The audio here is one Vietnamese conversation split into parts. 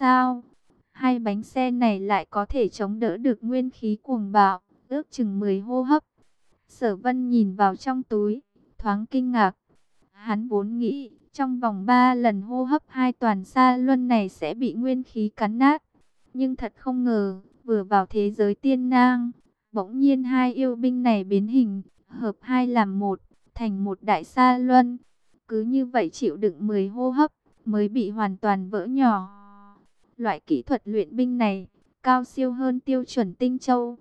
sao? Hai bánh xe này lại có thể chống đỡ được nguyên khí cuồng bạo, ước chừng 10 hô hấp. Sở vân nhìn vào trong túi, thoáng kinh ngạc. Hắn vốn nghĩ, trong vòng 3 lần hô hấp hai toàn xa luân này sẽ bị nguyên khí cắn nát. Nhưng thật không ngờ, vừa vào thế giới tiên nang, bỗng nhiên hai yêu binh này biến hình, hợp hai làm một, thành một đại sa luân. Cứ như vậy chịu đựng 10 hô hấp, mới bị hoàn toàn vỡ nhỏ. Loại kỹ thuật luyện binh này, cao siêu hơn tiêu chuẩn tinh châu.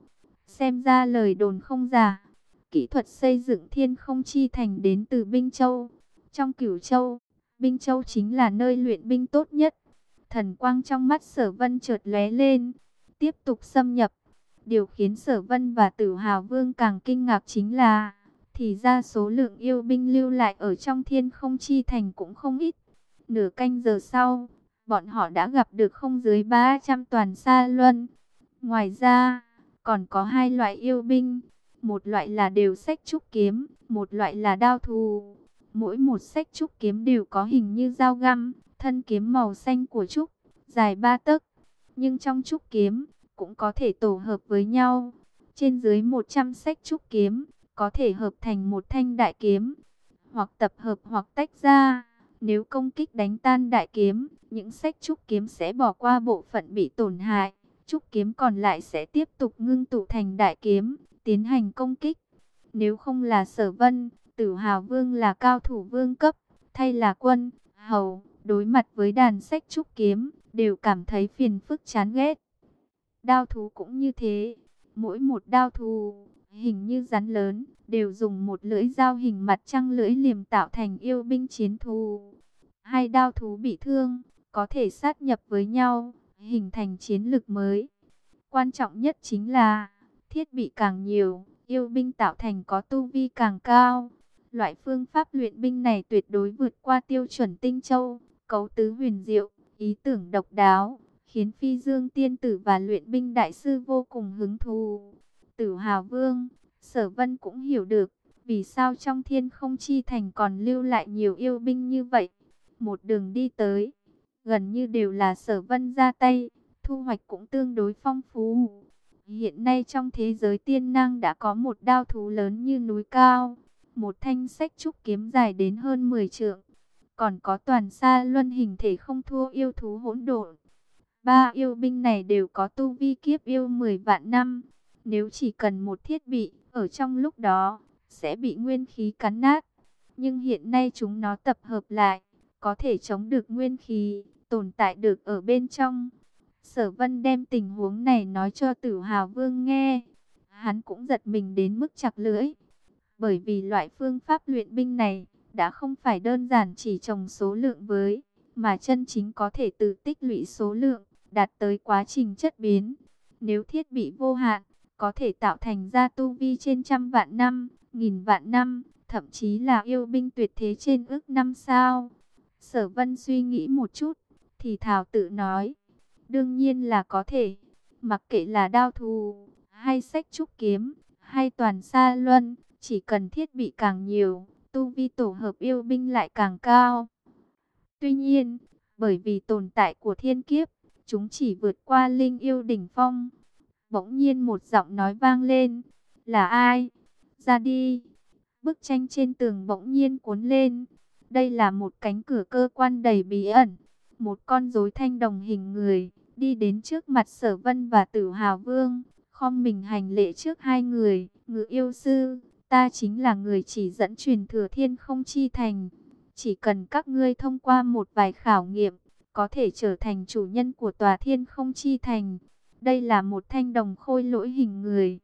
Xem ra lời đồn không giả. Kỹ thuật xây dựng thiên không chi thành đến từ binh châu. Trong cửu châu, binh châu chính là nơi luyện binh tốt nhất. Thần quang trong mắt sở vân chợt lóe lên, tiếp tục xâm nhập. Điều khiến sở vân và tử hào vương càng kinh ngạc chính là, thì ra số lượng yêu binh lưu lại ở trong thiên không chi thành cũng không ít. Nửa canh giờ sau, bọn họ đã gặp được không dưới 300 toàn sa luân. Ngoài ra, còn có hai loại yêu binh, một loại là đều sách trúc kiếm, một loại là đao thù. Mỗi một sách trúc kiếm đều có hình như dao găm, thân kiếm màu xanh của trúc, dài ba tấc. Nhưng trong trúc kiếm, cũng có thể tổ hợp với nhau. Trên dưới 100 sách trúc kiếm, có thể hợp thành một thanh đại kiếm, hoặc tập hợp hoặc tách ra. Nếu công kích đánh tan đại kiếm, những sách trúc kiếm sẽ bỏ qua bộ phận bị tổn hại. Trúc kiếm còn lại sẽ tiếp tục ngưng tụ thành đại kiếm, tiến hành công kích. Nếu không là sở vân, tử hào vương là cao thủ vương cấp, thay là quân, hầu, đối mặt với đàn sách trúc kiếm, đều cảm thấy phiền phức chán ghét. Đao thú cũng như thế, mỗi một đao thú, hình như rắn lớn, đều dùng một lưỡi dao hình mặt trăng lưỡi liềm tạo thành yêu binh chiến thú. Hai đao thú bị thương, có thể sát nhập với nhau, hình thành chiến lực mới. Quan trọng nhất chính là, thiết bị càng nhiều, yêu binh tạo thành có tu vi càng cao. Loại phương pháp luyện binh này tuyệt đối vượt qua tiêu chuẩn tinh châu, cấu tứ huyền diệu, ý tưởng độc đáo, khiến phi dương tiên tử và luyện binh đại sư vô cùng hứng thú. Tử Hào Vương, Sở Vân cũng hiểu được, vì sao trong thiên không chi thành còn lưu lại nhiều yêu binh như vậy. Một đường đi tới, gần như đều là Sở Vân ra tay, thu hoạch cũng tương đối phong phú. Hiện nay trong thế giới tiên năng đã có một đao thú lớn như núi cao, một thanh sách trúc kiếm dài đến hơn 10 trượng, còn có toàn xa luân hình thể không thua yêu thú hỗn độn. Ba yêu binh này đều có tu vi kiếp yêu 10 vạn năm. Nếu chỉ cần một thiết bị, ở trong lúc đó, sẽ bị nguyên khí cắn nát. Nhưng hiện nay chúng nó tập hợp lại, có thể chống được nguyên khí, tồn tại được ở bên trong. Sở vân đem tình huống này nói cho tử hào vương nghe. Hắn cũng giật mình đến mức chặt lưỡi. Bởi vì loại phương pháp luyện binh này, đã không phải đơn giản chỉ trồng số lượng với, mà chân chính có thể tự tích lũy số lượng, đạt tới quá trình chất biến. Nếu thiết bị vô hạn, có thể tạo thành ra tu vi trên trăm vạn năm, nghìn vạn năm, thậm chí là yêu binh tuyệt thế trên ước năm sao. Sở vân suy nghĩ một chút, thì thảo tự nói, đương nhiên là có thể, mặc kệ là đao thù, hay sách trúc kiếm, hay toàn sa luân, chỉ cần thiết bị càng nhiều, tu vi tổ hợp yêu binh lại càng cao. Tuy nhiên, bởi vì tồn tại của thiên kiếp, chúng chỉ vượt qua linh yêu đỉnh phong. Bỗng nhiên một giọng nói vang lên, là ai? Ra đi. Bức tranh trên tường bỗng nhiên cuốn lên. Đây là một cánh cửa cơ quan đầy bí ẩn. Một con rối thanh đồng hình người, đi đến trước mặt sở vân và tử hào vương. Khom mình hành lễ trước hai người, ngự yêu sư, ta chính là người chỉ dẫn truyền thừa thiên không chi thành. Chỉ cần các ngươi thông qua một vài khảo nghiệm, có thể trở thành chủ nhân của tòa thiên không chi thành. Đây là một thanh đồng khôi lỗi hình người.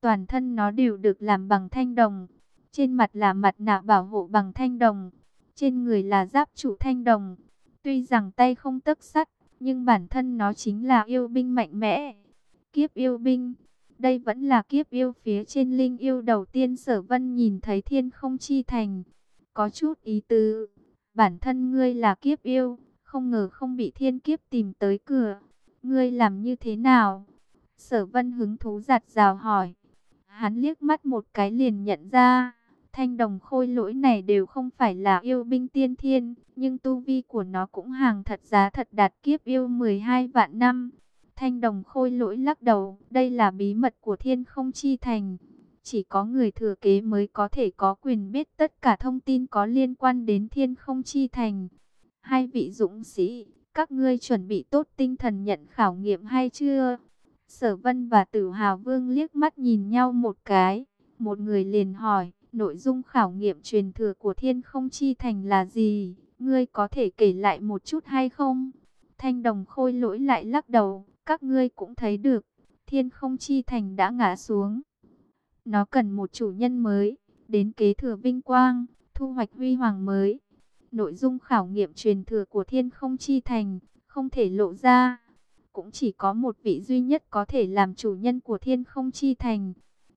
Toàn thân nó đều được làm bằng thanh đồng. Trên mặt là mặt nạ bảo hộ bằng thanh đồng. Trên người là giáp trụ thanh đồng. Tuy rằng tay không tấc sắt, nhưng bản thân nó chính là yêu binh mạnh mẽ. Kiếp yêu binh. Đây vẫn là kiếp yêu phía trên linh yêu đầu tiên sở vân nhìn thấy thiên không chi thành. Có chút ý tứ. Bản thân ngươi là kiếp yêu, không ngờ không bị thiên kiếp tìm tới cửa. Ngươi làm như thế nào? Sở vân hứng thú giặt rào hỏi. Hắn liếc mắt một cái liền nhận ra. Thanh đồng khôi lỗi này đều không phải là yêu binh tiên thiên, nhưng tu vi của nó cũng hàng thật giá thật đạt kiếp yêu 12 vạn năm. Thanh đồng khôi lỗi lắc đầu, đây là bí mật của thiên không chi thành. Chỉ có người thừa kế mới có thể có quyền biết tất cả thông tin có liên quan đến thiên không chi thành. Hai vị dũng sĩ, các ngươi chuẩn bị tốt tinh thần nhận khảo nghiệm hay chưa? Sở Vân và Tử Hào Vương liếc mắt nhìn nhau một cái, một người liền hỏi, nội dung khảo nghiệm truyền thừa của Thiên Không Chi Thành là gì? Ngươi có thể kể lại một chút hay không? Thanh Đồng Khôi lỗi lại lắc đầu, các ngươi cũng thấy được, Thiên Không Chi Thành đã ngã xuống. Nó cần một chủ nhân mới, đến kế thừa vinh quang, thu hoạch huy hoàng mới. Nội dung khảo nghiệm truyền thừa của Thiên Không Chi Thành không thể lộ ra cũng chỉ có một vị duy nhất có thể làm chủ nhân của thiên không chi thành.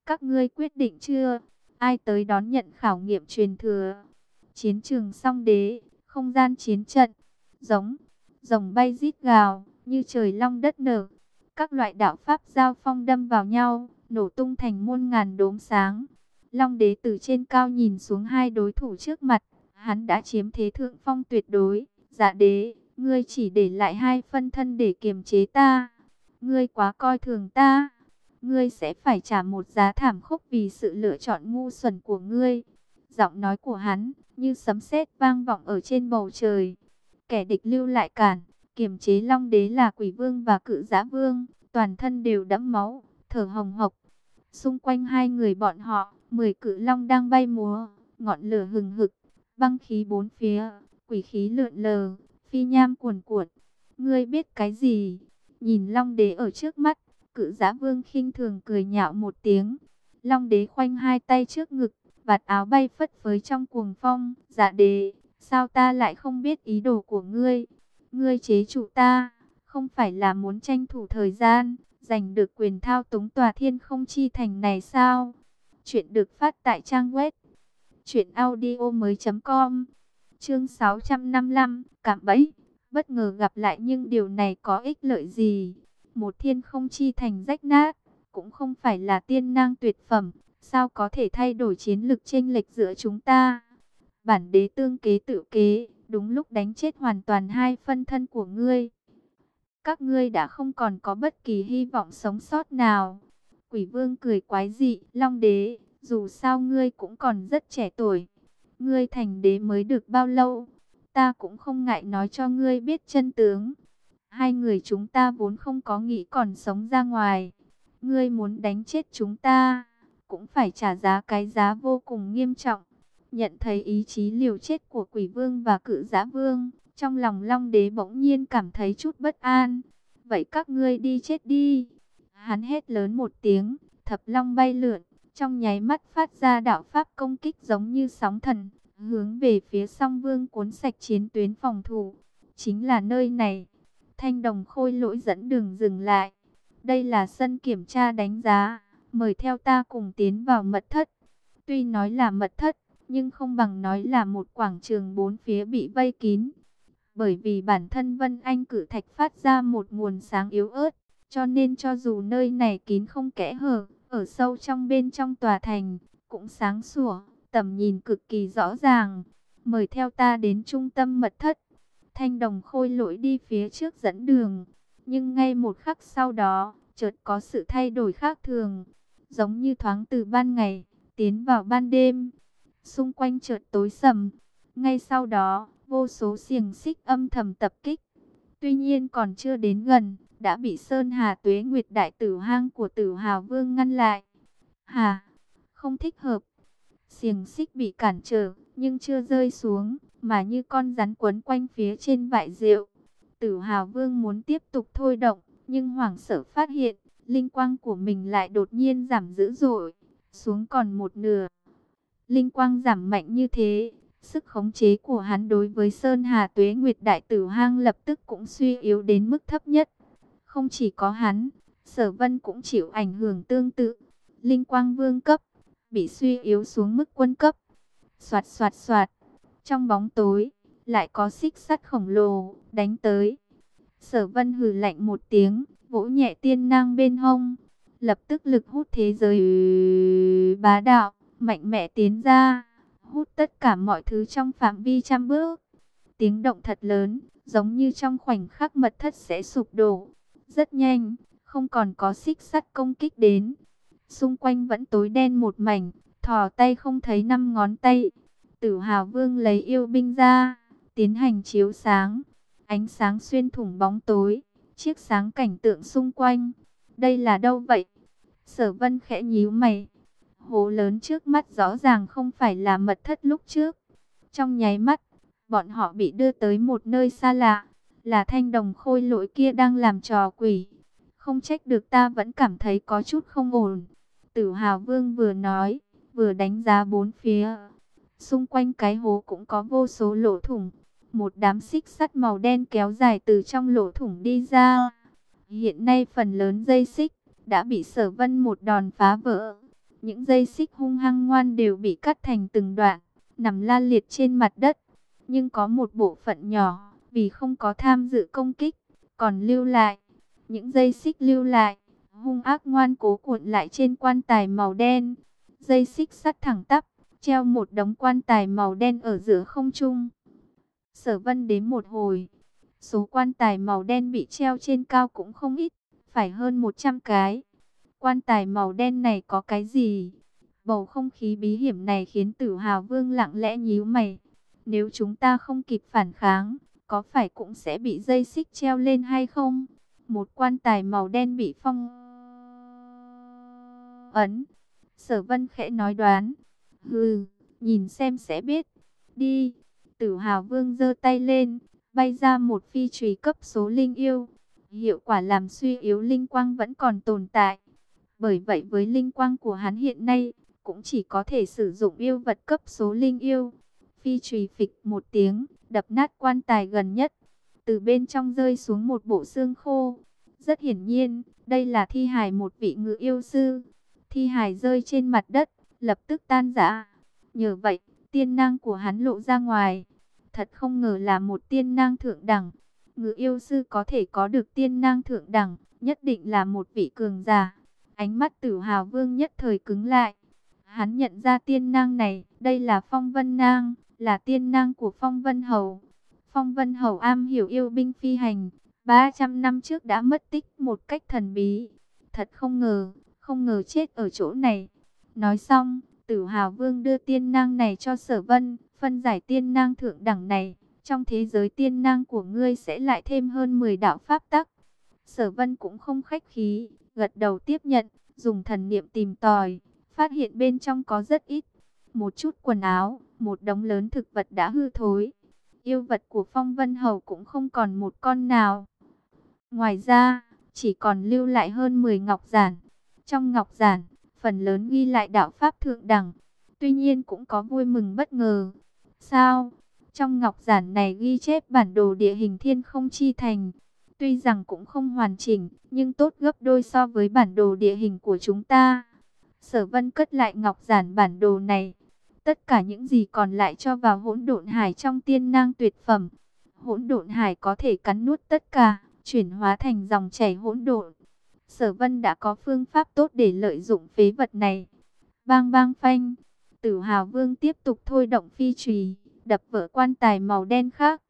Các ngươi quyết định chưa? Ai tới đón nhận khảo nghiệm truyền thừa? Chiến trường song đế, không gian chiến trận, giống, rồng bay rít gào, như trời long đất nở. Các loại đạo pháp giao phong đâm vào nhau, nổ tung thành muôn ngàn đốm sáng. Long đế từ trên cao nhìn xuống hai đối thủ trước mặt, hắn đã chiếm thế thượng phong tuyệt đối. Dạ đế, Ngươi chỉ để lại hai phân thân để kiềm chế ta. Ngươi quá coi thường ta. Ngươi sẽ phải trả một giá thảm khốc vì sự lựa chọn ngu xuẩn của ngươi. Giọng nói của hắn như sấm sét vang vọng ở trên bầu trời. Kẻ địch lưu lại cản, kiềm chế long đế là quỷ vương và cự giã vương. Toàn thân đều đẫm máu, thở hồng hộc. Xung quanh hai người bọn họ, mười cự long đang bay múa, ngọn lửa hừng hực, băng khí bốn phía, quỷ khí lượn lờ, phi nham cuồn cuộn. Ngươi biết cái gì? Nhìn Long Đế ở trước mắt, cự giá vương khinh thường cười nhạo một tiếng. Long Đế khoanh hai tay trước ngực, vạt áo bay phất phới trong cuồng phong. Dạ đế, sao ta lại không biết ý đồ của ngươi? Ngươi chế chủ ta, không phải là muốn tranh thủ thời gian, giành được quyền thao túng tòa thiên không chi thành này sao? Chuyện được phát tại trang web chuyện audio mới.com Chương 655, cảm bẫy, bất ngờ gặp lại nhưng điều này có ích lợi gì? Một thiên không chi thành rách nát, cũng không phải là tiên năng tuyệt phẩm, sao có thể thay đổi chiến lực chênh lệch giữa chúng ta? Bản đế tương kế tự kế, đúng lúc đánh chết hoàn toàn hai phân thân của ngươi. Các ngươi đã không còn có bất kỳ hy vọng sống sót nào. Quỷ vương cười quái dị, long đế, dù sao ngươi cũng còn rất trẻ tuổi Ngươi thành đế mới được bao lâu? Ta cũng không ngại nói cho ngươi biết chân tướng. Hai người chúng ta vốn không có nghĩ còn sống ra ngoài. Ngươi muốn đánh chết chúng ta, cũng phải trả giá cái giá vô cùng nghiêm trọng. Nhận thấy ý chí liều chết của quỷ vương và cự giã vương, trong lòng long đế bỗng nhiên cảm thấy chút bất an. Vậy các ngươi đi chết đi. Hắn hét lớn một tiếng, thập long bay lượn, trong nháy mắt phát ra đạo pháp công kích giống như sóng thần, hướng về phía song vương cuốn sạch chiến tuyến phòng thủ. Chính là nơi này. Thanh đồng khôi lỗi dẫn đường dừng lại. Đây là sân kiểm tra đánh giá. Mời theo ta cùng tiến vào mật thất. Tuy nói là mật thất, nhưng không bằng nói là một quảng trường bốn phía bị vây kín. Bởi vì bản thân Vân Anh cử thạch phát ra một nguồn sáng yếu ớt, cho nên cho dù nơi này kín không kẽ hở, ở sâu trong bên trong tòa thành, cũng sáng sủa, tầm nhìn cực kỳ rõ ràng. Mời theo ta đến trung tâm mật thất. Thanh đồng khôi lỗi đi phía trước dẫn đường. Nhưng ngay một khắc sau đó, chợt có sự thay đổi khác thường. Giống như thoáng từ ban ngày, tiến vào ban đêm. Xung quanh chợt tối sầm. Ngay sau đó, vô số xiềng xích âm thầm tập kích. Tuy nhiên còn chưa đến gần, đã bị Sơn Hà Tuế Nguyệt Đại Tử Hang của Tử Hào Vương ngăn lại. Hà, không thích hợp. Xiềng xích bị cản trở, nhưng chưa rơi xuống, mà như con rắn quấn quanh phía trên vại rượu. Tử Hào Vương muốn tiếp tục thôi động, nhưng hoảng sợ phát hiện, linh quang của mình lại đột nhiên giảm dữ dội, xuống còn một nửa. Linh quang giảm mạnh như thế, sức khống chế của hắn đối với Sơn Hà Tuế Nguyệt Đại Tử Hang lập tức cũng suy yếu đến mức thấp nhất. Không chỉ có hắn, Sở Vân cũng chịu ảnh hưởng tương tự. Linh quang vương cấp, bị suy yếu xuống mức quân cấp. Soạt soạt soạt, trong bóng tối, lại có xích sắt khổng lồ, đánh tới. Sở vân hừ lạnh một tiếng, vỗ nhẹ tiên nang bên hông. Lập tức lực hút thế giới bá đạo, mạnh mẽ tiến ra, hút tất cả mọi thứ trong phạm vi trăm bước. Tiếng động thật lớn, giống như trong khoảnh khắc mật thất sẽ sụp đổ. Rất nhanh, không còn có xích sắt công kích đến. Xung quanh vẫn tối đen một mảnh, thò tay không thấy năm ngón tay. Tử Hào Vương lấy yêu binh ra, tiến hành chiếu sáng. Ánh sáng xuyên thủng bóng tối, chiếc sáng cảnh tượng xung quanh. Đây là đâu vậy? Sở Vân khẽ nhíu mày. Hố lớn trước mắt rõ ràng không phải là mật thất lúc trước. Trong nháy mắt, bọn họ bị đưa tới một nơi xa lạ. Là thanh đồng khôi lỗi kia đang làm trò quỷ. Không trách được ta vẫn cảm thấy có chút không ổn. Tử Hào Vương vừa nói, vừa đánh giá bốn phía. Xung quanh cái hố cũng có vô số lỗ thủng. Một đám xích sắt màu đen kéo dài từ trong lỗ thủng đi ra. Hiện nay phần lớn dây xích đã bị sở vân một đòn phá vỡ. Những dây xích hung hăng ngoan đều bị cắt thành từng đoạn, nằm la liệt trên mặt đất. Nhưng có một bộ phận nhỏ, vì không có tham dự công kích, còn lưu lại. Những dây xích lưu lại, hung ác ngoan cố cuộn lại trên quan tài màu đen. Dây xích sắt thẳng tắp, treo một đống quan tài màu đen ở giữa không trung. Sở vân đến một hồi, số quan tài màu đen bị treo trên cao cũng không ít, phải hơn 100 cái. Quan tài màu đen này có cái gì? Bầu không khí bí hiểm này khiến tử hào vương lặng lẽ nhíu mày. Nếu chúng ta không kịp phản kháng, có phải cũng sẽ bị dây xích treo lên hay không? Một quan tài màu đen bị phong ấn. Sở vân khẽ nói đoán. Hừ, nhìn xem sẽ biết. Đi. Tử hào vương giơ tay lên, bay ra một phi trùy cấp số linh yêu. Hiệu quả làm suy yếu linh quang vẫn còn tồn tại. Bởi vậy với linh quang của hắn hiện nay, cũng chỉ có thể sử dụng yêu vật cấp số linh yêu. Phi trùy phịch một tiếng, đập nát quan tài gần nhất. Từ bên trong rơi xuống một bộ xương khô. Rất hiển nhiên, đây là thi hài một vị ngự yêu sư. Thi hài rơi trên mặt đất, lập tức tan rã. Nhờ vậy, tiên năng của hắn lộ ra ngoài. Thật không ngờ là một tiên năng thượng đẳng. Ngự yêu sư có thể có được tiên năng thượng đẳng, nhất định là một vị cường giả. Ánh mắt tử hào vương nhất thời cứng lại. Hắn nhận ra tiên năng này, đây là phong vân nang, là tiên năng của phong vân hầu. Phong vân hầu am hiểu yêu binh phi hành, 300 năm trước đã mất tích một cách thần bí. Thật không ngờ, không ngờ chết ở chỗ này. Nói xong, tử hào vương đưa tiên năng này cho sở vân, phân giải tiên năng thượng đẳng này. Trong thế giới tiên năng của ngươi sẽ lại thêm hơn 10 đạo pháp tắc. Sở vân cũng không khách khí, gật đầu tiếp nhận, dùng thần niệm tìm tòi, phát hiện bên trong có rất ít. Một chút quần áo, một đống lớn thực vật đã hư thối. Yêu vật của phong vân hầu cũng không còn một con nào. Ngoài ra, chỉ còn lưu lại hơn 10 ngọc giản. Trong ngọc giản, phần lớn ghi lại đạo pháp thượng đẳng. Tuy nhiên cũng có vui mừng bất ngờ. Sao? Trong ngọc giản này ghi chép bản đồ địa hình thiên không chi thành. Tuy rằng cũng không hoàn chỉnh, nhưng tốt gấp đôi so với bản đồ địa hình của chúng ta. Sở vân cất lại ngọc giản bản đồ này. Tất cả những gì còn lại cho vào hỗn độn hải trong tiên nang tuyệt phẩm. Hỗn độn hải có thể cắn nuốt tất cả, chuyển hóa thành dòng chảy hỗn độn. Sở vân đã có phương pháp tốt để lợi dụng phế vật này. Bang bang phanh, tử hào vương tiếp tục thôi động phi chùy, đập vỡ quan tài màu đen khác.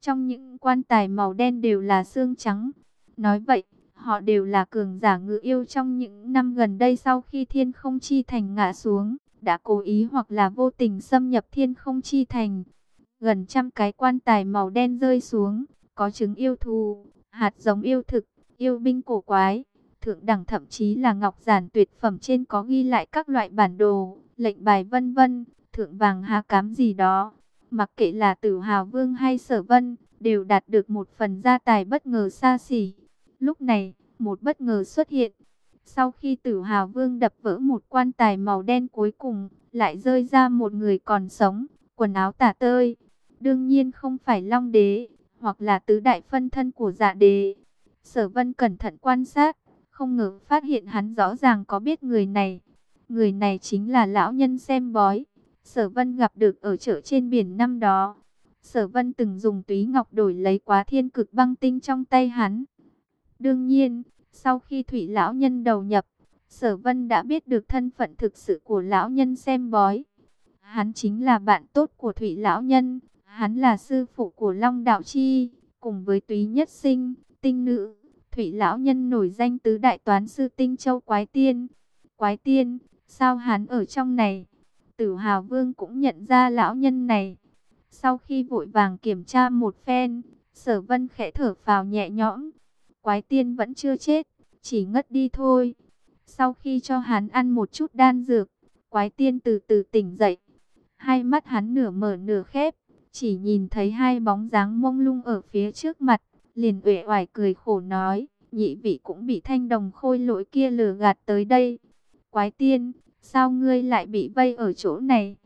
Trong những quan tài màu đen đều là xương trắng. Nói vậy, họ đều là cường giả ngự yêu trong những năm gần đây sau khi thiên không chi thành ngã xuống, đã cố ý hoặc là vô tình xâm nhập thiên không chi thành. Gần trăm cái quan tài màu đen rơi xuống, có trứng yêu thù, hạt giống yêu thực, yêu binh cổ quái. Thượng đẳng thậm chí là ngọc giản tuyệt phẩm trên có ghi lại các loại bản đồ, lệnh bài vân vân, thượng vàng hà cám gì đó. Mặc kệ là tử hào vương hay sở vân, đều đạt được một phần gia tài bất ngờ xa xỉ. Lúc này, một bất ngờ xuất hiện. Sau khi tử hào vương đập vỡ một quan tài màu đen cuối cùng, lại rơi ra một người còn sống, quần áo tả tơi. Đương nhiên không phải long đế, hoặc là tứ đại phân thân của dạ đế. Sở vân cẩn thận quan sát, không ngờ phát hiện hắn rõ ràng có biết người này. Người này chính là lão nhân xem bói. Sở Vân gặp được ở chợ trên biển năm đó. Sở Vân từng dùng túy ngọc đổi lấy quá thiên cực băng tinh trong tay hắn. Đương nhiên, sau khi Thủy lão nhân đầu nhập, Sở Vân đã biết được thân phận thực sự của lão nhân xem bói. Hắn chính là bạn tốt của Thủy lão nhân, hắn là sư phụ của Long đạo chi, cùng với Túy Nhất Sinh, Tinh nữ, Thủy lão nhân nổi danh tứ đại toán sư Tinh Châu Quái Tiên. Quái Tiên, sao hắn ở trong này? Tử Hào Vương cũng nhận ra lão nhân này. Sau khi vội vàng kiểm tra một phen, Sở Vân khẽ thở phào nhẹ nhõm. Quái Tiên vẫn chưa chết, chỉ ngất đi thôi. Sau khi cho hắn ăn một chút đan dược, quái tiên từ từ tỉnh dậy. Hai mắt hắn nửa mở nửa khép, chỉ nhìn thấy hai bóng dáng mông lung ở phía trước mặt, liền uể oải cười khổ nói, nhị vị cũng bị thanh đồng khôi lỗi kia lừa gạt tới đây. Quái tiên, sao ngươi lại bị vây ở chỗ này?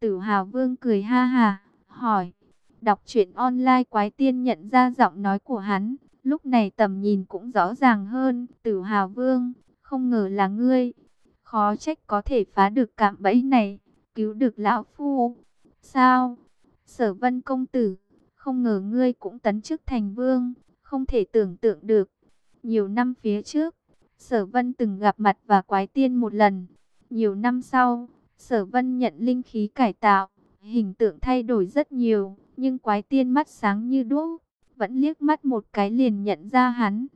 Tử Hào Vương cười ha ha, hỏi. Đọc truyện online quái tiên nhận ra giọng nói của hắn, lúc này tầm nhìn cũng rõ ràng hơn. Tử Hào Vương, không ngờ là ngươi. Khó trách có thể phá được cạm bẫy này, cứu được lão phu. Sao? Sở vân công tử, không ngờ ngươi cũng tấn chức thành vương, không thể tưởng tượng được. Nhiều năm phía trước, sở vân từng gặp mặt và quái tiên một lần. Nhiều năm sau, sở vân nhận linh khí cải tạo, hình tượng thay đổi rất nhiều, nhưng quái tiên mắt sáng như đuốc, vẫn liếc mắt một cái liền nhận ra hắn.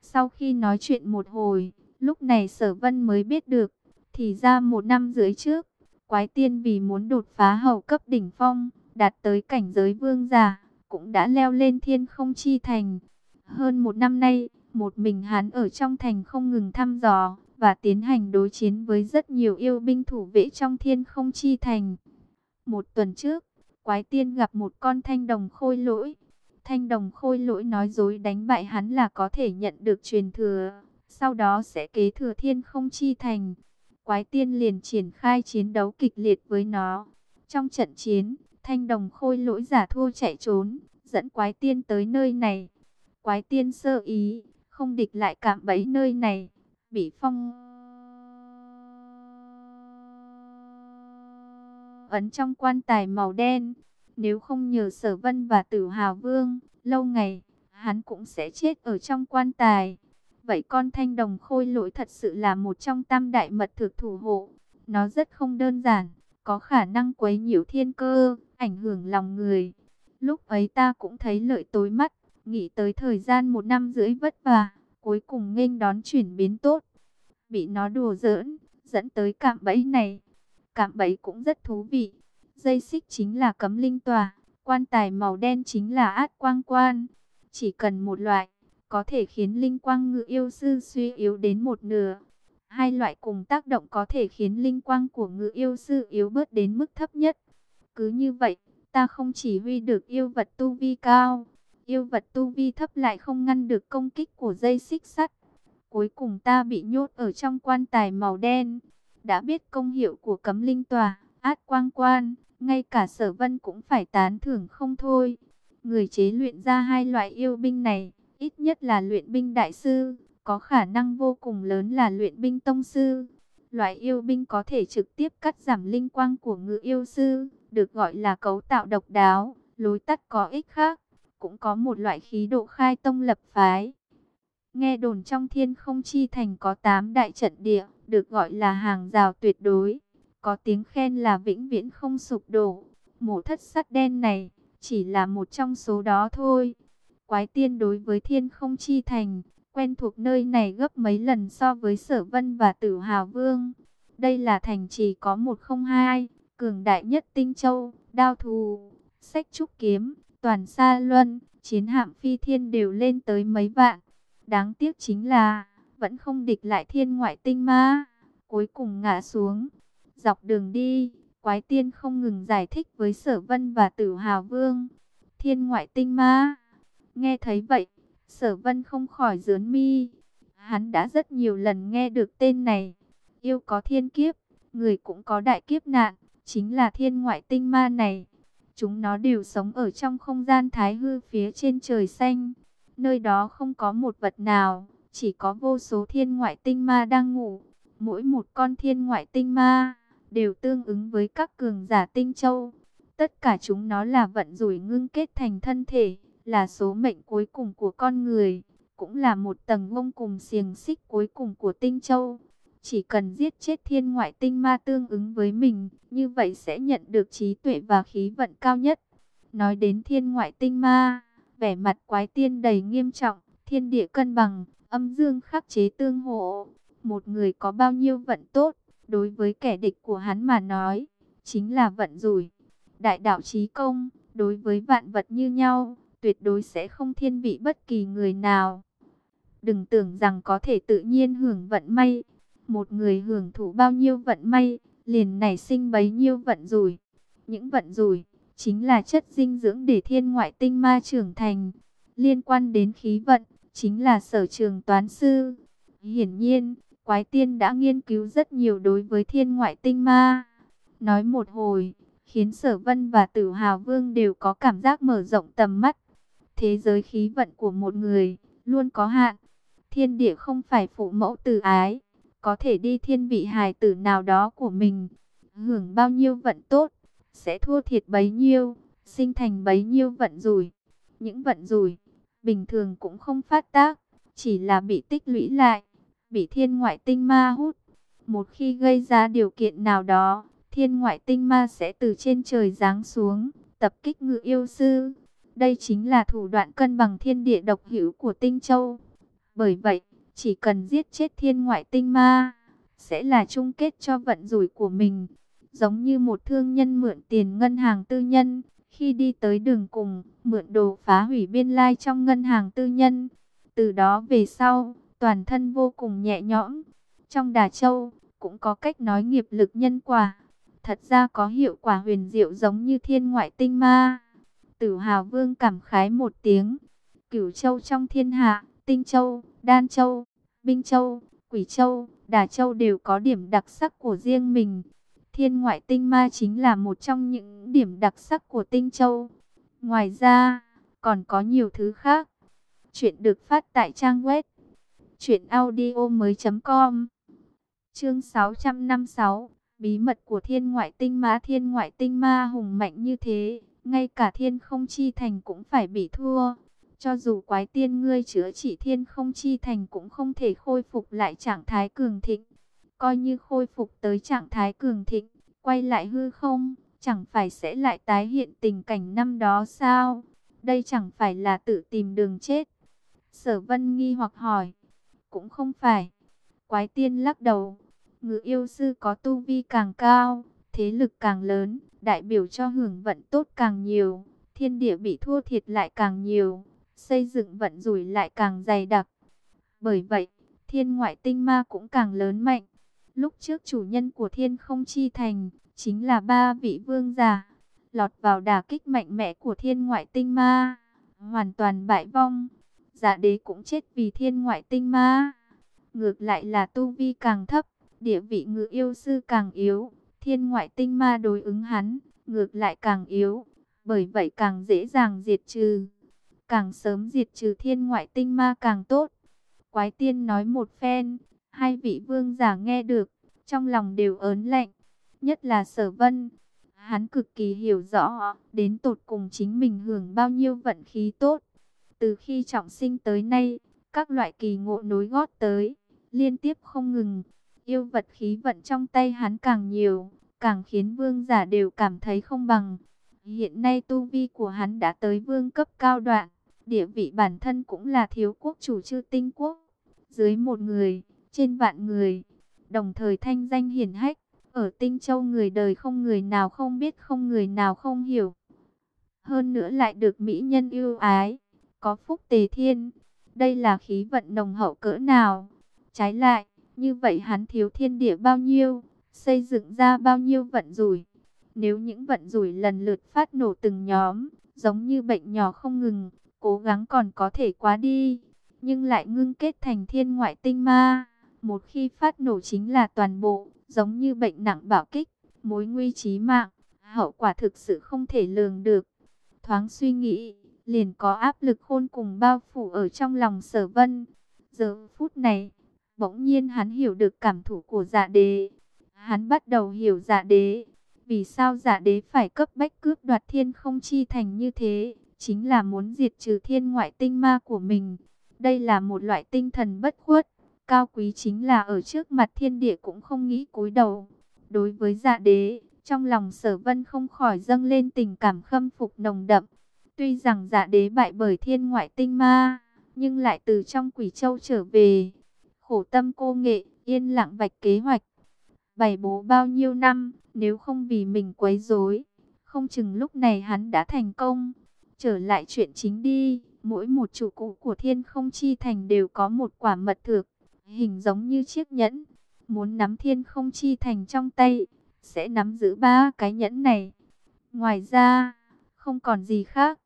Sau khi nói chuyện một hồi, Lúc này sở vân mới biết được, thì ra một năm dưới trước, quái tiên vì muốn đột phá hầu cấp đỉnh phong, đạt tới cảnh giới vương giả, cũng đã leo lên thiên không chi thành. Hơn một năm nay, một mình hắn ở trong thành không ngừng thăm dò, và tiến hành đối chiến với rất nhiều yêu binh thủ vệ trong thiên không chi thành. Một tuần trước, quái tiên gặp một con thanh đồng khôi lỗi. Thanh đồng khôi lỗi nói dối đánh bại hắn là có thể nhận được truyền thừa, sau đó sẽ kế thừa thiên không chi thành. Quái tiên liền triển khai chiến đấu kịch liệt với nó. Trong trận chiến, thanh đồng khôi lỗi giả thua chạy trốn, dẫn quái tiên tới nơi này. Quái tiên sơ ý, không địch lại cạm bẫy nơi này, bị phong ấn trong quan tài màu đen. Nếu không nhờ sở vân và tử hào vương, lâu ngày, hắn cũng sẽ chết ở trong quan tài. Vậy con thanh đồng khôi lỗi thật sự là một trong tam đại mật thực thủ hộ. Nó rất không đơn giản, có khả năng quấy nhiễu thiên cơ, ảnh hưởng lòng người. Lúc ấy ta cũng thấy lợi tối mắt, nghĩ tới thời gian một năm rưỡi vất vả, cuối cùng nghênh đón chuyển biến tốt. Bị nó đùa giỡn, dẫn tới cạm bẫy này. Cạm bẫy cũng rất thú vị. Dây xích chính là cấm linh tòa, quan tài màu đen chính là át quang quan. Chỉ cần một loại, có thể khiến linh quang ngự yêu sư suy yếu đến một nửa. Hai loại cùng tác động có thể khiến linh quang của ngự yêu sư yếu bớt đến mức thấp nhất. Cứ như vậy, ta không chỉ huy được yêu vật tu vi cao, yêu vật tu vi thấp lại không ngăn được công kích của dây xích sắt. Cuối cùng ta bị nhốt ở trong quan tài màu đen. Đã biết công hiệu của cấm linh tòa, át quang quan, ngay cả sở vân cũng phải tán thưởng không thôi. Người chế luyện ra hai loại yêu binh này, ít nhất là luyện binh đại sư, có khả năng vô cùng lớn là luyện binh tông sư. Loại yêu binh có thể trực tiếp cắt giảm linh quang của ngự yêu sư, được gọi là cấu tạo độc đáo, lối tắt có ích khác, cũng có một loại khí độ khai tông lập phái. Nghe đồn trong thiên không chi thành có 8 đại trận địa, được gọi là hàng rào tuyệt đối, có tiếng khen là vĩnh viễn không sụp đổ. Mổ thất sắt đen này, chỉ là một trong số đó thôi. Quái tiên đối với thiên không chi thành, quen thuộc nơi này gấp mấy lần so với sở vân và tử hào vương. Đây là thành trì có một không hai, cường đại nhất tinh châu, đao thù, sách trúc kiếm, toàn sa luân, chiến hạm phi thiên đều lên tới mấy vạn. Đáng tiếc chính là, vẫn không địch lại thiên ngoại tinh ma, cuối cùng ngã xuống. Dọc đường đi, quái tiên không ngừng giải thích với sở vân và tử hào vương. Thiên ngoại tinh ma Nghe thấy vậy, sở vân không khỏi dướn mi. Hắn đã rất nhiều lần nghe được tên này. Yêu có thiên kiếp, người cũng có đại kiếp nạn, chính là thiên ngoại tinh ma này. Chúng nó đều sống ở trong không gian thái hư phía trên trời xanh. Nơi đó không có một vật nào, chỉ có vô số thiên ngoại tinh ma đang ngủ. Mỗi một con thiên ngoại tinh ma đều tương ứng với các cường giả tinh châu. Tất cả chúng nó là vận rủi ngưng kết thành thân thể là số mệnh cuối cùng của con người, cũng là một tầng ngông cùng xiềng xích cuối cùng của tinh châu. Chỉ cần giết chết thiên ngoại tinh ma tương ứng với mình, như vậy sẽ nhận được trí tuệ và khí vận cao nhất. Nói đến thiên ngoại tinh ma, vẻ mặt quái tiên đầy nghiêm trọng, thiên địa cân bằng, âm dương khắc chế tương hộ. Một người có bao nhiêu vận tốt, đối với kẻ địch của hắn mà nói, chính là vận rủi. Đại đạo trí công, đối với vạn vật như nhau, tuyệt đối sẽ không thiên vị bất kỳ người nào. Đừng tưởng rằng có thể tự nhiên hưởng vận may. Một người hưởng thụ bao nhiêu vận may, liền nảy sinh bấy nhiêu vận rủi. Những vận rủi, chính là chất dinh dưỡng để thiên ngoại tinh ma trưởng thành. Liên quan đến khí vận, chính là sở trường toán sư. Hiển nhiên, quái tiên đã nghiên cứu rất nhiều đối với thiên ngoại tinh ma. Nói một hồi, khiến sở vân và tử hào vương đều có cảm giác mở rộng tầm mắt. Thế giới khí vận của một người, luôn có hạn. Thiên địa không phải phụ mẫu từ ái, có thể đi thiên vị hài tử nào đó của mình. Hưởng bao nhiêu vận tốt, sẽ thua thiệt bấy nhiêu, sinh thành bấy nhiêu vận rủi. Những vận rủi, bình thường cũng không phát tác, chỉ là bị tích lũy lại, bị thiên ngoại tinh ma hút. Một khi gây ra điều kiện nào đó, thiên ngoại tinh ma sẽ từ trên trời giáng xuống, tập kích ngự yêu sư. Đây chính là thủ đoạn cân bằng thiên địa độc hữu của tinh châu. Bởi vậy, chỉ cần giết chết thiên ngoại tinh ma, sẽ là chung kết cho vận rủi của mình. Giống như một thương nhân mượn tiền ngân hàng tư nhân, khi đi tới đường cùng, mượn đồ phá hủy biên lai trong ngân hàng tư nhân. Từ đó về sau, toàn thân vô cùng nhẹ nhõm. Trong Đà Châu, cũng có cách nói nghiệp lực nhân quả. Thật ra có hiệu quả huyền diệu giống như thiên ngoại tinh ma. Tử Hào Vương cảm khái một tiếng. Cửu Châu trong thiên hạ, Tinh Châu, Đan Châu, Binh Châu, Quỷ Châu, Đà Châu đều có điểm đặc sắc của riêng mình. Thiên ngoại tinh ma chính là một trong những điểm đặc sắc của Tinh Châu. Ngoài ra, còn có nhiều thứ khác. Chuyện được phát tại trang web truyệnaudiomoi.com. Chương 656, bí mật của Thiên ngoại tinh ma, Thiên ngoại tinh ma hùng mạnh như thế, ngay cả Thiên không chi thành cũng phải bị thua. Cho dù quái tiên ngươi chữa trị thiên không chi thành cũng không thể khôi phục lại trạng thái cường thịnh. Coi như khôi phục tới trạng thái cường thịnh, quay lại hư không, chẳng phải sẽ lại tái hiện tình cảnh năm đó sao? Đây chẳng phải là tự tìm đường chết. Sở vân nghi hoặc hỏi. Cũng không phải. Quái tiên lắc đầu. Ngự yêu sư có tu vi càng cao, thế lực càng lớn, đại biểu cho hưởng vận tốt càng nhiều, thiên địa bị thua thiệt lại càng nhiều xây dựng vận rủi lại càng dày đặc. Bởi vậy, thiên ngoại tinh ma cũng càng lớn mạnh. Lúc trước chủ nhân của thiên không chi thành, chính là ba vị vương giả, lọt vào đà kích mạnh mẽ của thiên ngoại tinh ma, hoàn toàn bại vong. Giả đế cũng chết vì thiên ngoại tinh ma. Ngược lại là tu vi càng thấp, địa vị ngự yêu sư càng yếu, thiên ngoại tinh ma đối ứng hắn, ngược lại càng yếu, bởi vậy càng dễ dàng diệt trừ càng sớm diệt trừ thiên ngoại tinh ma càng tốt. Quái tiên nói một phen, hai vị vương giả nghe được, trong lòng đều ớn lạnh, nhất là sở vân. Hắn cực kỳ hiểu rõ, đến tột cùng chính mình hưởng bao nhiêu vận khí tốt. Từ khi trọng sinh tới nay, các loại kỳ ngộ nối gót tới, liên tiếp không ngừng. Yêu vật khí vận trong tay hắn càng nhiều, càng khiến vương giả đều cảm thấy không bằng. Hiện nay tu vi của hắn đã tới vương cấp cao đoạn, Địa vị bản thân cũng là thiếu quốc chủ chư tinh quốc. Dưới một người, trên vạn người. Đồng thời thanh danh hiển hách. Ở tinh châu người đời không người nào không biết không người nào không hiểu. Hơn nữa lại được mỹ nhân yêu ái. Có phúc tề thiên. Đây là khí vận nồng hậu cỡ nào. Trái lại, như vậy hắn thiếu thiên địa bao nhiêu. Xây dựng ra bao nhiêu vận rủi. Nếu những vận rủi lần lượt phát nổ từng nhóm, giống như bệnh nhỏ không ngừng, cố gắng còn có thể quá đi, nhưng lại ngưng kết thành thiên ngoại tinh ma. Một khi phát nổ chính là toàn bộ, giống như bệnh nặng bảo kích, mối nguy chí mạng, hậu quả thực sự không thể lường được. Thoáng suy nghĩ, liền có áp lực khôn cùng bao phủ ở trong lòng sở vân. Giờ phút này, bỗng nhiên hắn hiểu được cảm thủ của dạ đế. Hắn bắt đầu hiểu dạ đế. Vì sao dạ đế phải cấp bách cướp đoạt thiên không chi thành như thế? chính là muốn diệt trừ thiên ngoại tinh ma của mình. Đây là một loại tinh thần bất khuất, cao quý chính là ở trước mặt thiên địa cũng không nghĩ cúi đầu. Đối với dạ đế, trong lòng sở vân không khỏi dâng lên tình cảm khâm phục nồng đậm. Tuy rằng dạ đế bại bởi thiên ngoại tinh ma, nhưng lại từ trong quỷ châu trở về. Khổ tâm cô nghệ, yên lặng vạch kế hoạch. Bày bố bao nhiêu năm, nếu không vì mình quấy rối, không chừng lúc này hắn đã thành công. Trở lại chuyện chính đi, mỗi một chủ cụ của thiên không chi thành đều có một quả mật thược, hình giống như chiếc nhẫn. Muốn nắm thiên không chi thành trong tay, sẽ nắm giữ ba cái nhẫn này. Ngoài ra, không còn gì khác,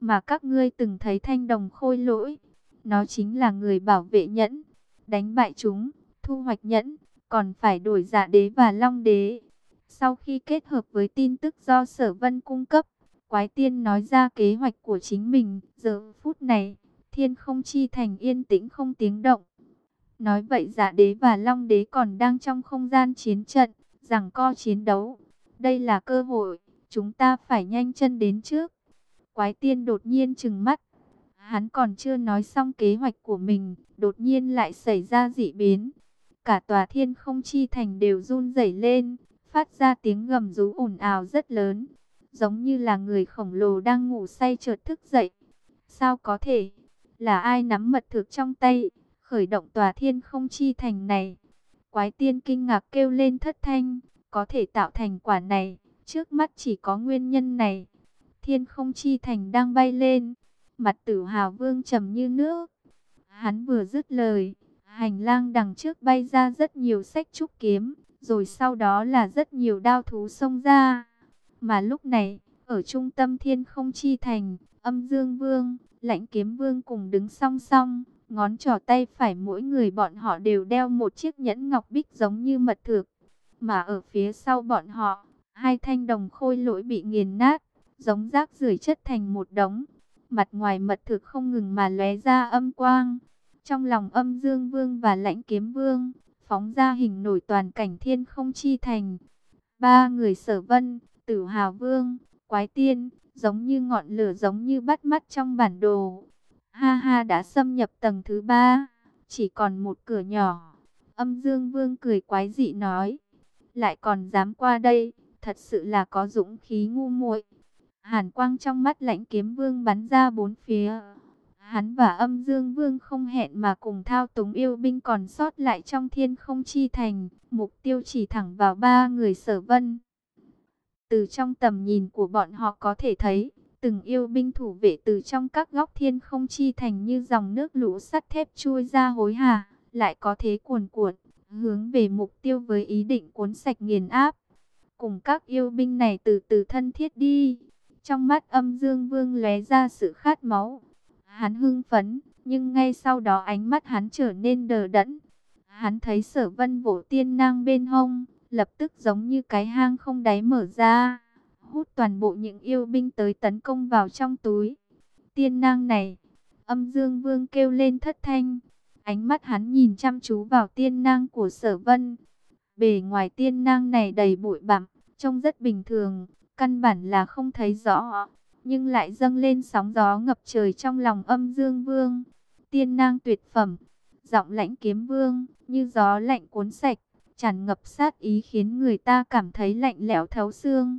mà các ngươi từng thấy thanh đồng khôi lỗi. Nó chính là người bảo vệ nhẫn, đánh bại chúng, thu hoạch nhẫn, còn phải đổi giả đế và long đế. Sau khi kết hợp với tin tức do sở vân cung cấp, quái tiên nói ra kế hoạch của chính mình. Giờ phút này, thiên không chi thành yên tĩnh không tiếng động. Nói vậy giả đế và long đế còn đang trong không gian chiến trận, rằng co chiến đấu. Đây là cơ hội, chúng ta phải nhanh chân đến trước. Quái tiên đột nhiên trừng mắt. Hắn còn chưa nói xong kế hoạch của mình, đột nhiên lại xảy ra dị biến. Cả tòa thiên không chi thành đều run rẩy lên, phát ra tiếng gầm rú ồn ào rất lớn, giống như là người khổng lồ đang ngủ say chợt thức dậy. Sao có thể? Là ai nắm mật thực trong tay, khởi động tòa thiên không chi thành này? Quái tiên kinh ngạc kêu lên thất thanh, có thể tạo thành quả này, trước mắt chỉ có nguyên nhân này. Thiên không chi thành đang bay lên, mặt tử hào vương trầm như nước. Hắn vừa dứt lời, hành lang đằng trước bay ra rất nhiều sách trúc kiếm, rồi sau đó là rất nhiều đao thú xông ra. Mà lúc này, ở trung tâm thiên không chi thành, âm dương vương, lãnh kiếm vương cùng đứng song song, ngón trỏ tay phải mỗi người bọn họ đều đeo một chiếc nhẫn ngọc bích giống như mật thược. Mà ở phía sau bọn họ, hai thanh đồng khôi lỗi bị nghiền nát, giống rác rưởi chất thành một đống. Mặt ngoài mật thực không ngừng mà lóe ra âm quang. Trong lòng âm dương vương và lãnh kiếm vương, phóng ra hình nổi toàn cảnh thiên không chi thành. Ba người sở vân, tử hào vương, quái tiên, giống như ngọn lửa giống như bắt mắt trong bản đồ. Ha ha đã xâm nhập tầng thứ ba, chỉ còn một cửa nhỏ. Âm dương vương cười quái dị nói, lại còn dám qua đây, thật sự là có dũng khí ngu muội. Hàn quang trong mắt lãnh kiếm vương bắn ra bốn phía. Hắn và âm dương vương không hẹn mà cùng thao túng yêu binh còn sót lại trong thiên không chi thành. Mục tiêu chỉ thẳng vào ba người sở vân. Từ trong tầm nhìn của bọn họ có thể thấy, từng yêu binh thủ vệ từ trong các góc thiên không chi thành như dòng nước lũ sắt thép chui ra hối hả, lại có thế cuồn cuộn, hướng về mục tiêu với ý định cuốn sạch nghiền áp. Cùng các yêu binh này từ từ thân thiết đi. Trong mắt âm dương vương lóe ra sự khát máu. Hắn hưng phấn, nhưng ngay sau đó ánh mắt hắn trở nên đờ đẫn. Hắn thấy sở vân vỗ tiên nang bên hông, lập tức giống như cái hang không đáy mở ra, hút toàn bộ những yêu binh tới tấn công vào trong túi. Tiên nang này, âm dương vương kêu lên thất thanh, ánh mắt hắn nhìn chăm chú vào tiên nang của sở vân. Bề ngoài tiên nang này đầy bụi bặm, trông rất bình thường, căn bản là không thấy rõ, nhưng lại dâng lên sóng gió ngập trời trong lòng âm dương vương. Tiên nang tuyệt phẩm, giọng lãnh kiếm vương, như gió lạnh cuốn sạch, tràn ngập sát ý khiến người ta cảm thấy lạnh lẽo thấu xương.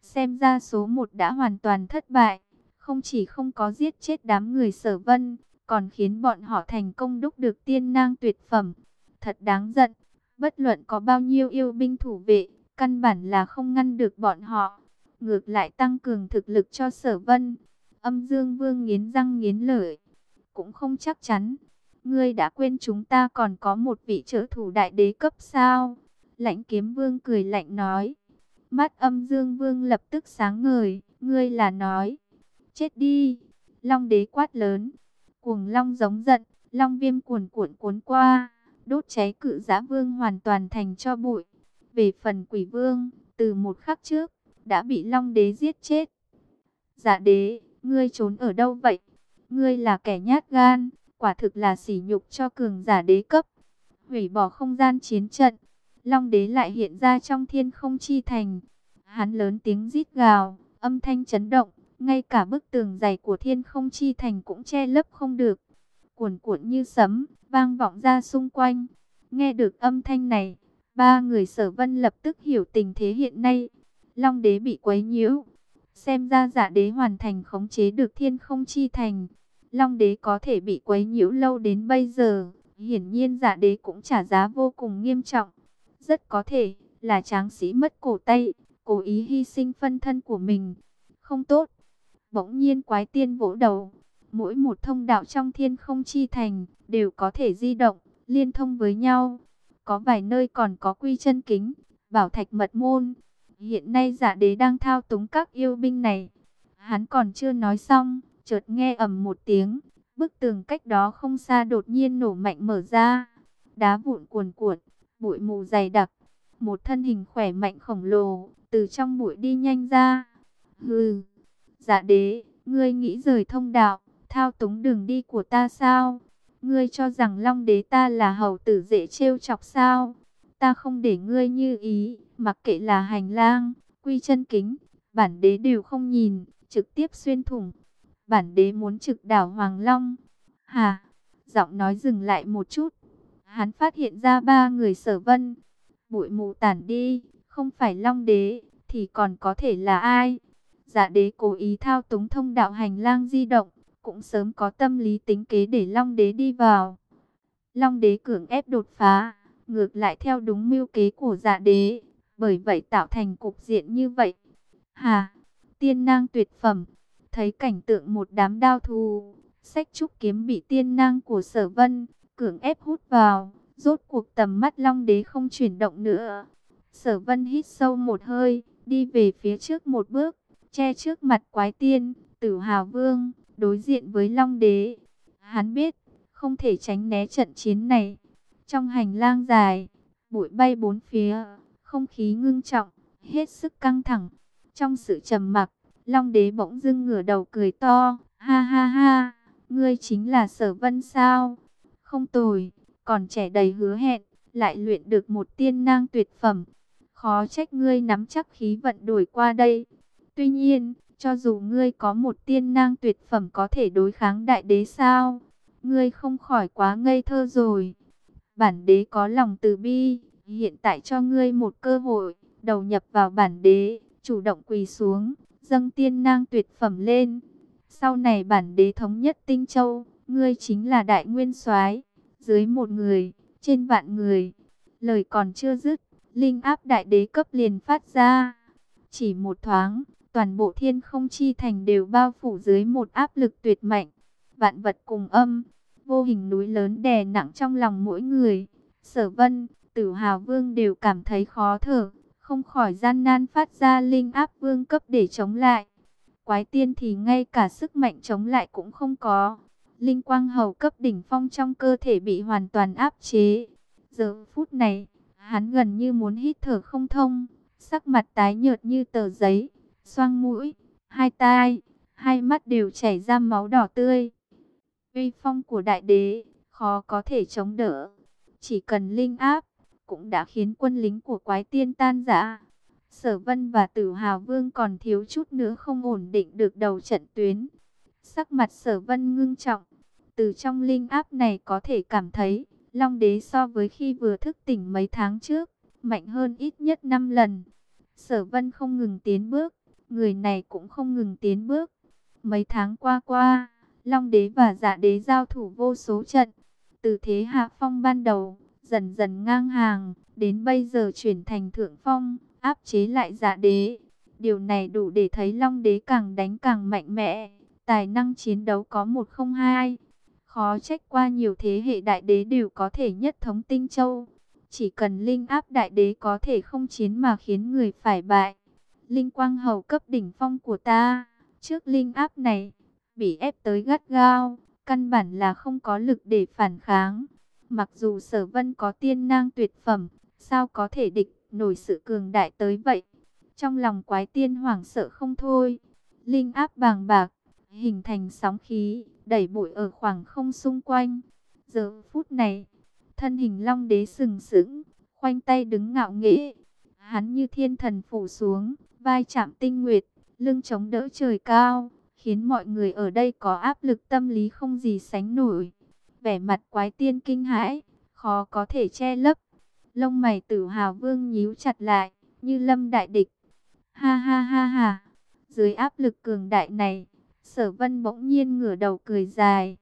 Xem ra số một đã hoàn toàn thất bại, không chỉ không có giết chết đám người sở vân, còn khiến bọn họ thành công đúc được tiên nang tuyệt phẩm. Thật đáng giận, bất luận có bao nhiêu yêu binh thủ vệ, căn bản là không ngăn được bọn họ. Ngược lại tăng cường thực lực cho sở vân. Âm dương vương nghiến răng nghiến lợi. Cũng không chắc chắn. Ngươi đã quên chúng ta còn có một vị trợ thủ đại đế cấp sao? Lãnh kiếm vương cười lạnh nói. Mắt âm dương vương lập tức sáng ngời. Ngươi là nói. Chết đi. Long đế quát lớn. Cuồng long giống giận. Long viêm cuồn cuộn cuốn qua. Đốt cháy cự giá vương hoàn toàn thành cho bụi. Về phần quỷ vương, từ một khắc trước, đã bị Long đế giết chết. Giả đế, ngươi trốn ở đâu vậy? Ngươi là kẻ nhát gan, quả thực là sỉ nhục cho cường giả đế cấp. Hủy bỏ không gian chiến trận, Long đế lại hiện ra trong thiên không chi thành. Hắn lớn tiếng rít gào, âm thanh chấn động, ngay cả bức tường dày của thiên không chi thành cũng che lấp không được. cuồn cuộn như sấm, vang vọng ra xung quanh. Nghe được âm thanh này, ba người sở vân lập tức hiểu tình thế hiện nay. Long đế bị quấy nhiễu. Xem ra giả đế hoàn thành khống chế được thiên không chi thành. Long đế có thể bị quấy nhiễu lâu đến bây giờ. Hiển nhiên giả đế cũng trả giá vô cùng nghiêm trọng. Rất có thể là tráng sĩ mất cổ tay, cố ý hy sinh phân thân của mình. Không tốt. Bỗng nhiên quái tiên vỗ đầu. Mỗi một thông đạo trong thiên không chi thành đều có thể di động, liên thông với nhau. Có vài nơi còn có quy chân kính, bảo thạch mật môn. Hiện nay giả đế đang thao túng các yêu binh này. Hắn còn chưa nói xong, chợt nghe ầm một tiếng. Bức tường cách đó không xa đột nhiên nổ mạnh mở ra. Đá vụn cuồn cuộn, bụi mù dày đặc. Một thân hình khỏe mạnh khổng lồ, từ trong bụi đi nhanh ra. Hừ, giả đế, ngươi nghĩ rời thông đạo, thao túng đường đi của ta sao? Ngươi cho rằng Long đế ta là hầu tử dễ trêu chọc sao? Ta không để ngươi như ý, mặc kệ là hành lang, quy chân kính, bản đế đều không nhìn, trực tiếp xuyên thủng. Bản đế muốn trực đảo Hoàng Long. Hà, giọng nói dừng lại một chút. Hắn phát hiện ra ba người sở vân. Bụi mù tản đi, không phải Long đế, thì còn có thể là ai? Giả đế cố ý thao túng thông đạo hành lang di động, cũng sớm có tâm lý tính kế để Long đế đi vào. Long đế cưỡng ép đột phá, ngược lại theo đúng mưu kế của giả đế, bởi vậy tạo thành cục diện như vậy. Hà, tiên nang tuyệt phẩm, thấy cảnh tượng một đám đao thù, sách trúc kiếm bị tiên nang của sở vân, cưỡng ép hút vào, rốt cuộc tầm mắt long đế không chuyển động nữa. Sở vân hít sâu một hơi, đi về phía trước một bước, che trước mặt quái tiên, tử hào vương, đối diện với long đế. Hắn biết, không thể tránh né trận chiến này. Trong hành lang dài, bụi bay bốn phía, không khí ngưng trọng, hết sức căng thẳng. Trong sự trầm mặc, Long đế bỗng dưng ngửa đầu cười to, ha ha ha, ngươi chính là sở vân sao? Không tồi, còn trẻ đầy hứa hẹn, lại luyện được một tiên nang tuyệt phẩm. Khó trách ngươi nắm chắc khí vận đổi qua đây. Tuy nhiên, cho dù ngươi có một tiên nang tuyệt phẩm có thể đối kháng đại đế sao? Ngươi không khỏi quá ngây thơ rồi. Bản đế có lòng từ bi, hiện tại cho ngươi một cơ hội, đầu nhập vào bản đế, chủ động quỳ xuống, dâng tiên nang tuyệt phẩm lên. Sau này bản đế thống nhất Tinh Châu, ngươi chính là đại nguyên soái dưới một người, trên vạn người. Lời còn chưa dứt, linh áp đại đế cấp liền phát ra. Chỉ một thoáng, toàn bộ thiên không chi thành đều bao phủ dưới một áp lực tuyệt mạnh. Vạn vật cùng âm, vô hình núi lớn đè nặng trong lòng mỗi người. Sở vân, tử hào vương đều cảm thấy khó thở không khỏi gian nan phát ra linh áp vương cấp để chống lại. Quái tiên thì ngay cả sức mạnh chống lại cũng không có. Linh quang hầu cấp đỉnh phong trong cơ thể bị hoàn toàn áp chế. Giờ phút này, hắn gần như muốn hít thở không thông, sắc mặt tái nhợt như tờ giấy, xoang mũi, hai tai, hai mắt đều chảy ra máu đỏ tươi. Uy phong của đại đế, khó có thể chống đỡ. Chỉ cần linh áp, cũng đã khiến quân lính của quái tiên tan rã. Sở Vân và Tử Hào Vương còn thiếu chút nữa không ổn định được đầu trận tuyến. Sắc mặt Sở Vân ngưng trọng, từ trong linh áp này có thể cảm thấy, Long Đế so với khi vừa thức tỉnh mấy tháng trước, mạnh hơn ít nhất 5 lần. Sở Vân không ngừng tiến bước, người này cũng không ngừng tiến bước. Mấy tháng qua qua, Long Đế và Dạ Đế giao thủ vô số trận, từ thế hạ phong ban đầu, dần dần ngang hàng, đến bây giờ chuyển thành thượng phong, áp chế lại dạ đế. Điều này đủ để thấy Long đế càng đánh càng mạnh mẽ, tài năng chiến đấu có một không hai. Khó trách qua nhiều thế hệ đại đế đều có thể nhất thống tinh châu. Chỉ cần linh áp đại đế có thể không chiến mà khiến người phải bại. Linh quang hầu cấp đỉnh phong của ta, trước linh áp này, bị ép tới gắt gao, căn bản là không có lực để phản kháng. Mặc dù sở vân có tiên nang tuyệt phẩm, sao có thể địch nổi sự cường đại tới vậy? Trong lòng quái tiên hoảng sợ không thôi. Linh áp bàng bạc, hình thành sóng khí, đẩy bụi ở khoảng không xung quanh. Giờ phút này, thân hình long đế sừng sững, khoanh tay đứng ngạo nghễ. Hắn như thiên thần phủ xuống, vai chạm tinh nguyệt, lưng chống đỡ trời cao, khiến mọi người ở đây có áp lực tâm lý không gì sánh nổi vẻ mặt quái tiên kinh hãi, khó có thể che lấp. Lông mày tử hào vương nhíu chặt lại, như lâm đại địch. Ha ha ha ha, dưới áp lực cường đại này, sở vân bỗng nhiên ngửa đầu cười dài.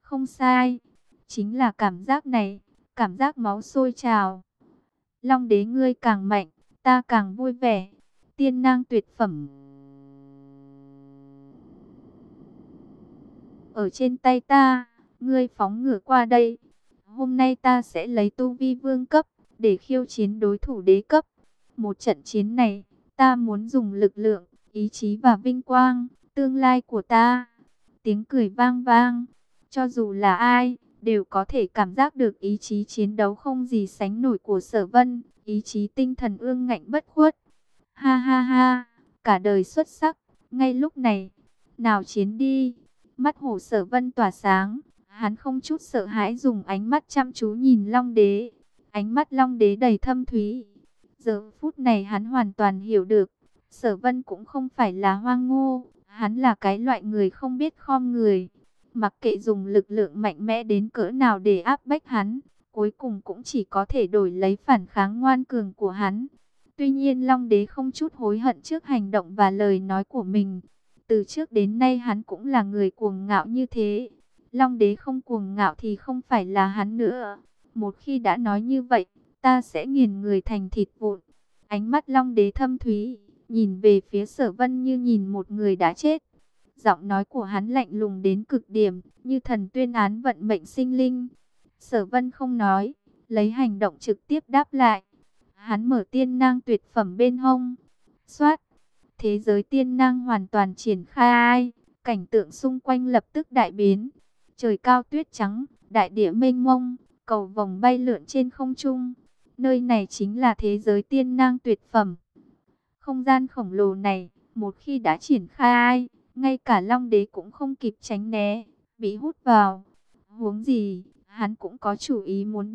Không sai, chính là cảm giác này, cảm giác máu sôi trào. Long đế ngươi càng mạnh, ta càng vui vẻ. Tiên nang tuyệt phẩm. Ở trên tay ta, ngươi phóng ngựa qua đây. Hôm nay ta sẽ lấy tu vi vương cấp, để khiêu chiến đối thủ đế cấp. Một trận chiến này, ta muốn dùng lực lượng, ý chí và vinh quang, tương lai của ta. Tiếng cười vang vang, cho dù là ai, đều có thể cảm giác được ý chí chiến đấu không gì sánh nổi của sở vân, ý chí tinh thần ương ngạnh bất khuất. Ha ha ha, cả đời xuất sắc, ngay lúc này, nào chiến đi. Mắt hổ sở vân tỏa sáng, hắn không chút sợ hãi dùng ánh mắt chăm chú nhìn Long Đế. Ánh mắt Long Đế đầy thâm thúy. Giờ phút này hắn hoàn toàn hiểu được, sở vân cũng không phải là hoang ngu, hắn là cái loại người không biết khom người. Mặc kệ dùng lực lượng mạnh mẽ đến cỡ nào để áp bách hắn, cuối cùng cũng chỉ có thể đổi lấy phản kháng ngoan cường của hắn. Tuy nhiên Long Đế không chút hối hận trước hành động và lời nói của mình. Từ trước đến nay hắn cũng là người cuồng ngạo như thế. Long Đế không cuồng ngạo thì không phải là hắn nữa. Một khi đã nói như vậy, ta sẽ nghiền người thành thịt vụn. Ánh mắt Long Đế thâm thúy, nhìn về phía sở vân như nhìn một người đã chết. Giọng nói của hắn lạnh lùng đến cực điểm, như thần tuyên án vận mệnh sinh linh. Sở vân không nói, lấy hành động trực tiếp đáp lại. Hắn mở tiên nang tuyệt phẩm bên hông. Xoát, thế giới tiên nang hoàn toàn triển khai. Cảnh tượng xung quanh lập tức đại biến. Trời cao tuyết trắng, đại địa mênh mông, cầu vòng bay lượn trên không trung. Nơi này chính là thế giới tiên nang tuyệt phẩm. Không gian khổng lồ này, một khi đã triển khai, ngay cả Long Đế cũng không kịp tránh né, bị hút vào. Huống gì, hắn cũng có chủ ý muốn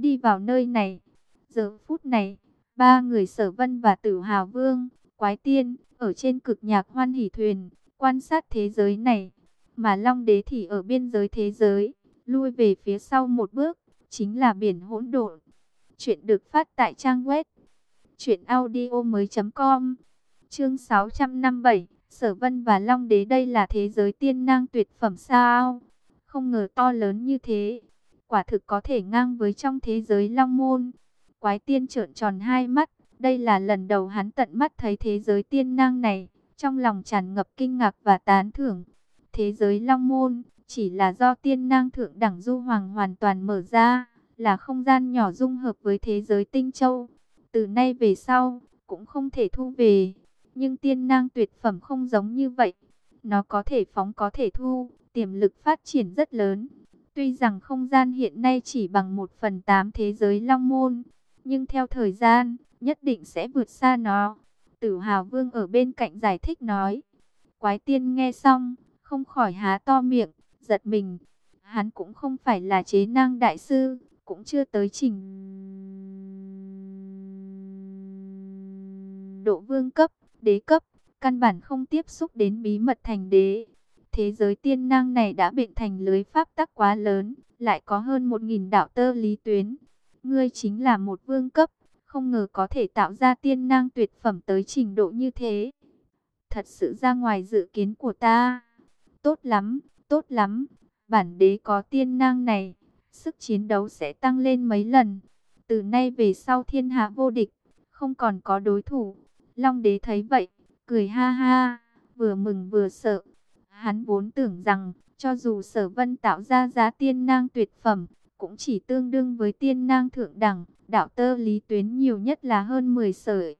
đi vào nơi này. Giờ phút này, ba người sở vân và tử hào vương, quái tiên, ở trên cực nhạc hoan hỷ thuyền, quan sát thế giới này. Mà Long Đế thì ở biên giới thế giới, lui về phía sau một bước, chính là biển hỗn độn. Chuyện được phát tại trang web Chuyện audio mới com Chương 657 Sở Vân và Long Đế đây là thế giới tiên nang tuyệt phẩm sao Không ngờ to lớn như thế Quả thực có thể ngang với trong thế giới Long Môn Quái tiên trợn tròn hai mắt đây là lần đầu hắn tận mắt thấy thế giới tiên năng này Trong lòng tràn ngập kinh ngạc và tán thưởng Thế giới Long Môn Chỉ là do tiên năng thượng đẳng du hoàng hoàn toàn mở ra Là không gian nhỏ dung hợp với thế giới tinh châu từ nay về sau, cũng không thể thu về. Nhưng tiên năng tuyệt phẩm không giống như vậy. Nó có thể phóng có thể thu, tiềm lực phát triển rất lớn. Tuy rằng không gian hiện nay chỉ bằng một phần tám thế giới long môn, nhưng theo thời gian, nhất định sẽ vượt xa nó. Tử Hào Vương ở bên cạnh giải thích nói. Quái tiên nghe xong, không khỏi há to miệng, giật mình. Hắn cũng không phải là chế năng đại sư, cũng chưa tới trình độ vương cấp, đế cấp, căn bản không tiếp xúc đến bí mật thành đế. Thế giới tiên năng này đã bệnh thành lưới pháp tắc quá lớn, lại có hơn một nghìn đạo tơ lý tuyến. Ngươi chính là một vương cấp, không ngờ có thể tạo ra tiên năng tuyệt phẩm tới trình độ như thế. Thật sự ra ngoài dự kiến của ta. Tốt lắm, tốt lắm, bản đế có tiên năng này, sức chiến đấu sẽ tăng lên mấy lần. Từ nay về sau thiên hạ vô địch, không còn có đối thủ. Long đế thấy vậy, cười ha ha, vừa mừng vừa sợ. Hắn vốn tưởng rằng, cho dù sở vân tạo ra giá tiên nang tuyệt phẩm, cũng chỉ tương đương với tiên nang thượng đẳng, đạo tơ lý tuyến nhiều nhất là hơn 10 sợi.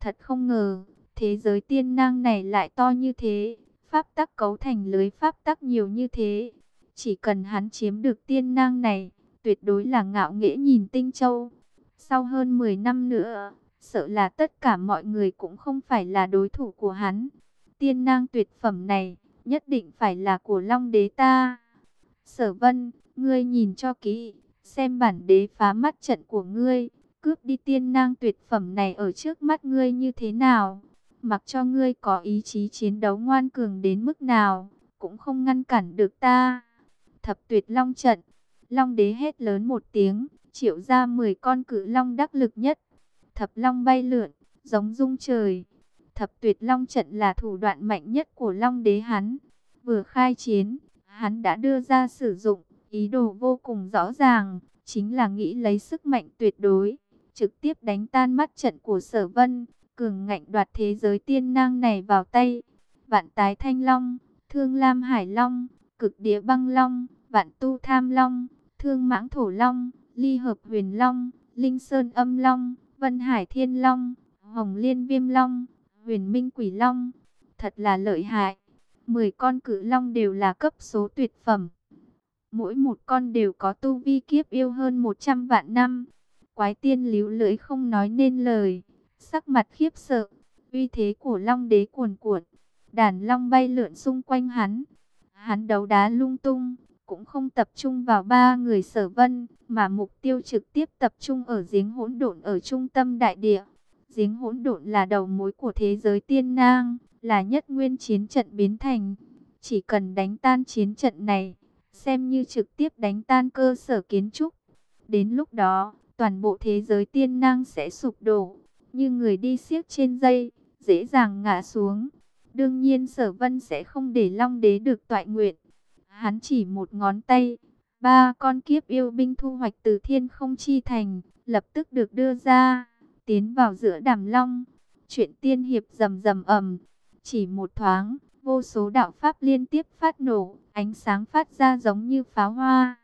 Thật không ngờ, thế giới tiên nang này lại to như thế, pháp tắc cấu thành lưới pháp tắc nhiều như thế. Chỉ cần hắn chiếm được tiên nang này, tuyệt đối là ngạo nghễ nhìn tinh châu. Sau hơn 10 năm nữa, sợ là tất cả mọi người cũng không phải là đối thủ của hắn. Tiên nang tuyệt phẩm này, nhất định phải là của Long đế ta. Sở vân, ngươi nhìn cho kỹ, xem bản đế phá mắt trận của ngươi, cướp đi tiên nang tuyệt phẩm này ở trước mắt ngươi như thế nào. Mặc cho ngươi có ý chí chiến đấu ngoan cường đến mức nào, cũng không ngăn cản được ta. Thập tuyệt long trận, long đế hét lớn một tiếng, triệu ra 10 con cự long đắc lực nhất. Thập long bay lượn, giống rung trời. Thập tuyệt long trận là thủ đoạn mạnh nhất của long đế hắn. Vừa khai chiến, hắn đã đưa ra sử dụng, ý đồ vô cùng rõ ràng, chính là nghĩ lấy sức mạnh tuyệt đối, trực tiếp đánh tan mắt trận của sở vân, cường ngạnh đoạt thế giới tiên nang này vào tay. Vạn tái thanh long, thương lam hải long, cực địa băng long, vạn tu tham long, thương mãng thổ long, ly hợp huyền long, linh sơn âm long, vân hải thiên long, hồng liên viêm long, huyền minh quỷ long. Thật là lợi hại. 10 con cự long đều là cấp số tuyệt phẩm. Mỗi một con đều có tu vi kiếp yêu hơn 100 vạn năm. Quái tiên líu lưỡi không nói nên lời. Sắc mặt khiếp sợ. Uy thế của long đế cuồn cuộn. Đàn long bay lượn xung quanh hắn. Hắn đấu đá lung tung. Cũng không tập trung vào ba người sở vân. Mà mục tiêu trực tiếp tập trung ở giếng hỗn độn ở trung tâm đại địa. Giếng hỗn độn là đầu mối của thế giới tiên nang. Là nhất nguyên chiến trận biến thành. Chỉ cần đánh tan chiến trận này xem như trực tiếp đánh tan cơ sở kiến trúc. Đến lúc đó, toàn bộ thế giới tiên năng sẽ sụp đổ, như người đi xiếc trên dây, dễ dàng ngã xuống. Đương nhiên sở vân sẽ không để long đế được tọa nguyện. Hắn chỉ một ngón tay, ba con kiếp yêu binh thu hoạch từ thiên không chi thành, lập tức được đưa ra, tiến vào giữa đàm long. Chuyện tiên hiệp rầm rầm ầm, chỉ một thoáng, vô số đạo pháp liên tiếp phát nổ, ánh sáng phát ra giống như pháo hoa.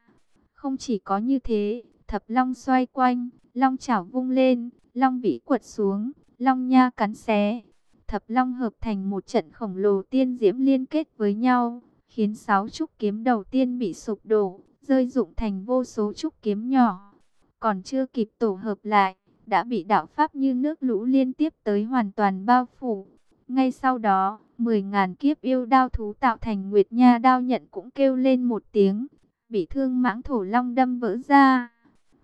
Không chỉ có như thế, thập long xoay quanh, long chảo vung lên, long vĩ quật xuống, long nha cắn xé. Thập long hợp thành một trận khổng lồ tiên diễm liên kết với nhau, khiến sáu trúc kiếm đầu tiên bị sụp đổ, rơi rụng thành vô số trúc kiếm nhỏ. Còn chưa kịp tổ hợp lại, đã bị đạo pháp như nước lũ liên tiếp tới hoàn toàn bao phủ. Ngay sau đó, mười ngàn kiếp yêu đao thú tạo thành Nguyệt Nha đao nhận cũng kêu lên một tiếng, bị thương mãng thổ long đâm vỡ ra.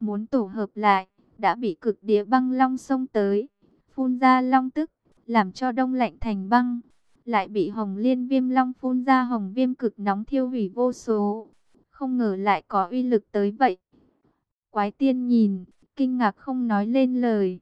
Muốn tổ hợp lại, đã bị cực địa băng long xông tới, phun ra long tức, làm cho đông lạnh thành băng. Lại bị hồng liên viêm long phun ra hồng viêm cực nóng thiêu hủy vô số. Không ngờ lại có uy lực tới vậy. Quái tiên nhìn, kinh ngạc không nói lên lời.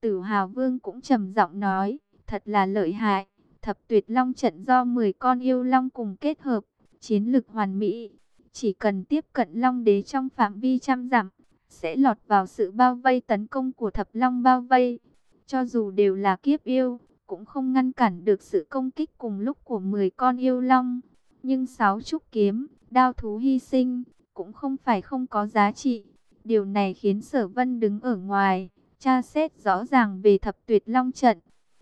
Tử Hào Vương cũng trầm giọng nói, thật là lợi hại. Thập tuyệt long trận do 10 con yêu long cùng kết hợp, chiến lực hoàn mỹ. Chỉ cần tiếp cận long đế trong phạm vi trăm dặm, sẽ lọt vào sự bao vây tấn công của thập long bao vây. Cho dù đều là kiếp yêu, cũng không ngăn cản được sự công kích cùng lúc của 10 con yêu long. Nhưng sáu trúc kiếm, đao thú hy sinh, cũng không phải không có giá trị. Điều này khiến sở vân đứng ở ngoài, tra xét rõ ràng về thập tuyệt long trận.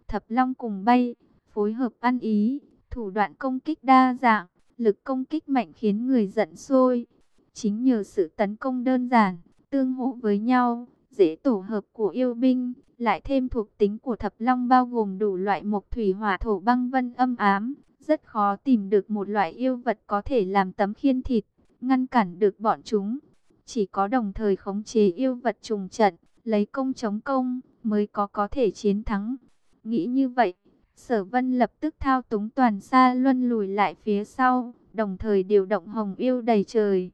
Thập long cùng bay, phối hợp ăn ý, thủ đoạn công kích đa dạng, lực công kích mạnh khiến người giận sôi. Chính nhờ sự tấn công đơn giản, tương hỗ với nhau, dễ tổ hợp của yêu binh, lại thêm thuộc tính của thập long bao gồm đủ loại mộc thủy hỏa thổ băng vân âm ám, rất khó tìm được một loại yêu vật có thể làm tấm khiên thịt, ngăn cản được bọn chúng. Chỉ có đồng thời khống chế yêu vật trùng trận, lấy công chống công, mới có có thể chiến thắng. Nghĩ như vậy, Sở Vân lập tức thao túng toàn xa luân lùi lại phía sau, đồng thời điều động hồng yêu đầy trời.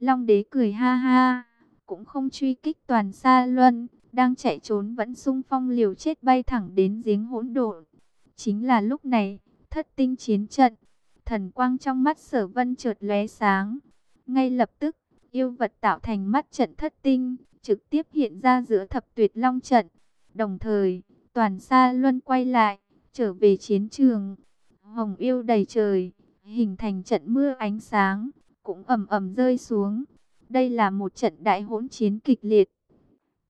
Long đế cười ha ha, cũng không truy kích toàn xa luân, đang chạy trốn vẫn sung phong liều chết bay thẳng đến giếng hỗn độn. Chính là lúc này, thất tinh chiến trận, thần quang trong mắt sở vân chợt lóe sáng. Ngay lập tức, yêu vật tạo thành mắt trận thất tinh, trực tiếp hiện ra giữa thập tuyệt long trận. Đồng thời, toàn xa luân quay lại, trở về chiến trường. Hồng yêu đầy trời, hình thành trận mưa ánh sáng, cũng ầm ầm rơi xuống. Đây là một trận đại hỗn chiến kịch liệt.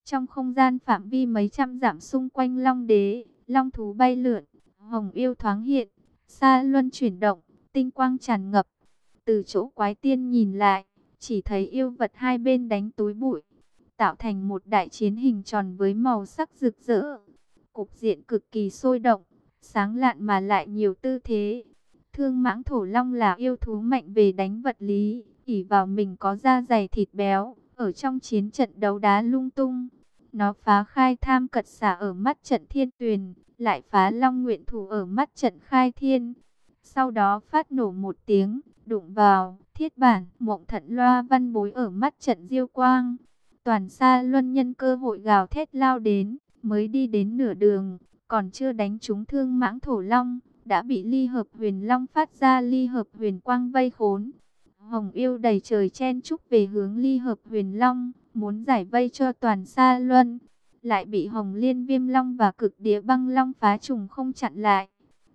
Trong không gian phạm vi mấy trăm dặm xung quanh Long Đế, Long thú bay lượn, Hồng yêu thoáng hiện, xa luân chuyển động, tinh quang tràn ngập. Từ chỗ quái tiên nhìn lại, chỉ thấy yêu vật hai bên đánh túi bụi, tạo thành một đại chiến hình tròn với màu sắc rực rỡ. Cục diện cực kỳ sôi động, sáng lạn mà lại nhiều tư thế. Thương mãng thổ long là yêu thú mạnh về đánh vật lý, ỉ vào mình có da dày thịt béo, ở trong chiến trận đấu đá lung tung. Nó phá khai tham cật xả ở mắt trận thiên tuyền, lại phá long nguyện thủ ở mắt trận khai thiên. Sau đó phát nổ một tiếng, đụng vào, thiết bản, mộng thận loa văn bối ở mắt trận diêu quang. Toàn xa luân nhân cơ hội gào thét lao đến, mới đi đến nửa đường, còn chưa đánh trúng thương mãng thổ long, đã bị ly hợp huyền long phát ra ly hợp huyền quang vây khốn. Hồng yêu đầy trời chen chúc về hướng ly hợp huyền long, muốn giải vây cho toàn xa luân, lại bị hồng liên viêm long và cực địa băng long phá trùng không chặn lại.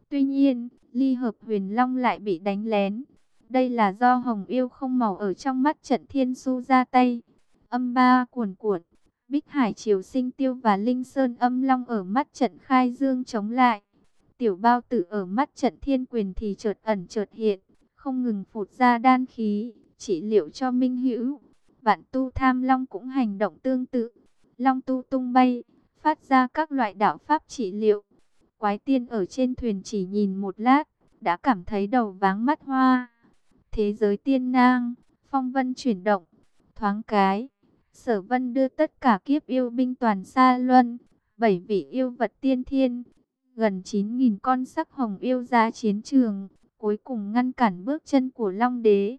Tuy nhiên, ly hợp huyền long lại bị đánh lén. Đây là do hồng yêu không màu ở trong mắt trận thiên su ra tay. Âm ba cuồn cuộn, Bích Hải Triều Sinh Tiêu và Linh Sơn Âm Long ở mắt trận khai dương chống lại. Tiểu bao tử ở mắt trận thiên quyền thì chợt ẩn chợt hiện, không ngừng phụt ra đan khí, trị liệu cho Minh Hữu. Vạn tu tham long cũng hành động tương tự. Long tu tung bay, phát ra các loại đạo pháp trị liệu. Quái tiên ở trên thuyền chỉ nhìn một lát, đã cảm thấy đầu váng mắt hoa. Thế giới tiên nang, phong vân chuyển động, thoáng cái. Sở vân đưa tất cả kiếp yêu binh toàn xa luân, bảy vị yêu vật tiên thiên, gần 9.000 con sắc hồng yêu ra chiến trường, cuối cùng ngăn cản bước chân của Long Đế.